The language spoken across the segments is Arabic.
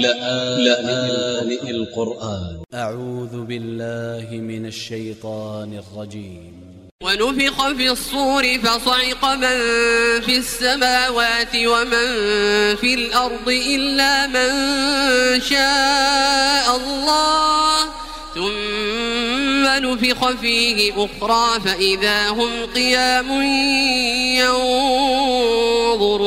لآن القرآن. أ ع و ذ ب ا ل ل ه من ا ل ش ي ط ا ن ا ل ج ي م ونفخ في الصور فصعق من في السماوات ومن في الأرض إلا من شاء الله. ثم نفخ فيه أخرى فإذا هم قيام ينظرون.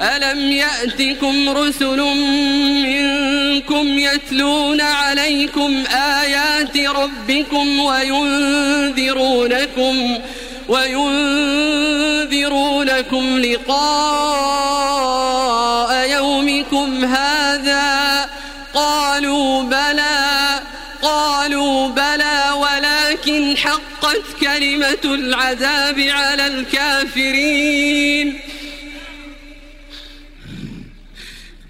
ألم يأتكم رسل منكم يتلون عليكم آيات ربكم وينذرونكم وينذرونكم لقاء يومكم هذا قالوا بلى قالوا بلى ولكن حقت كلمة العذاب على الكافرين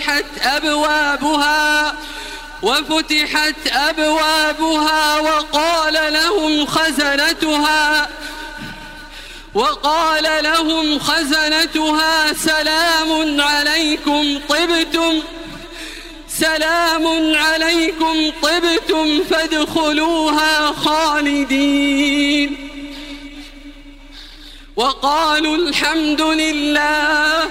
وفتحت أبوابها وفتحت أبوابها وقال لهم خزنتها وقال لهم خزنتها سلام عليكم طبتم سلام عليكم طبتم فادخلوها خالدين. وقالوا الحمد لله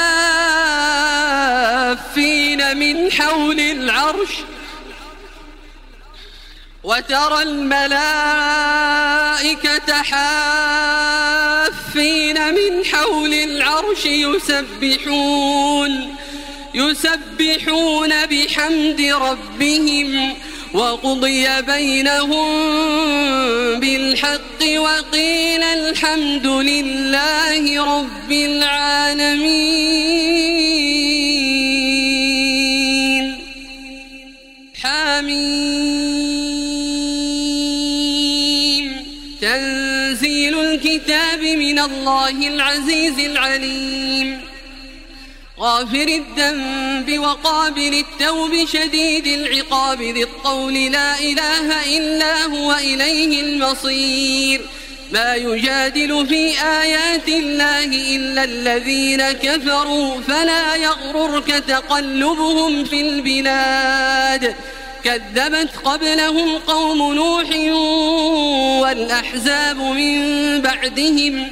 من حول العرش وترى الملائكة حافين من حول العرش يسبحون يسبحون بحمد ربهم وقضي بينهم بالحق وقيل الحمد لله رب العالمين الله العزيز العليم. غافر الذنب وقابل التوب شديد العقاب ذي الطول لا إله إلا هو إليه المصير. ما يجادل في آيات الله إلا الذين كفروا فلا يغررك تقلبهم في البلاد. كذبت قبلهم قوم نوح والأحزاب من بعدهم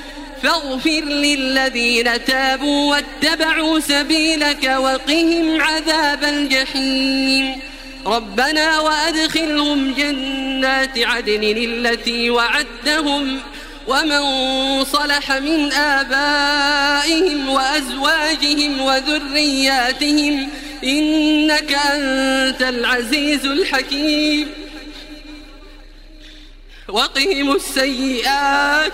فاغفر للذين تابوا واتبعوا سبيلك وقهم عذاب الجحيم. ربنا وأدخلهم جنات عدن التي وعدتهم ومن صلح من آبائهم وأزواجهم وذرياتهم إنك أنت العزيز الحكيم. وقهم السيئات.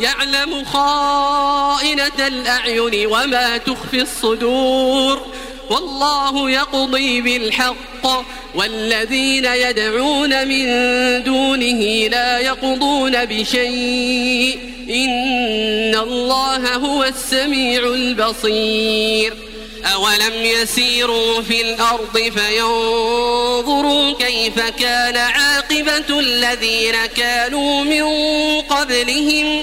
يعلم خائنة الأعين وما تخفي الصدور والله يقضي بالحق والذين يدعون من دونه لا يقضون بشيء إن الله هو السميع البصير أولم يسيروا في الأرض فينظروا كيف كان عاقبة الذين كانوا من قبلهم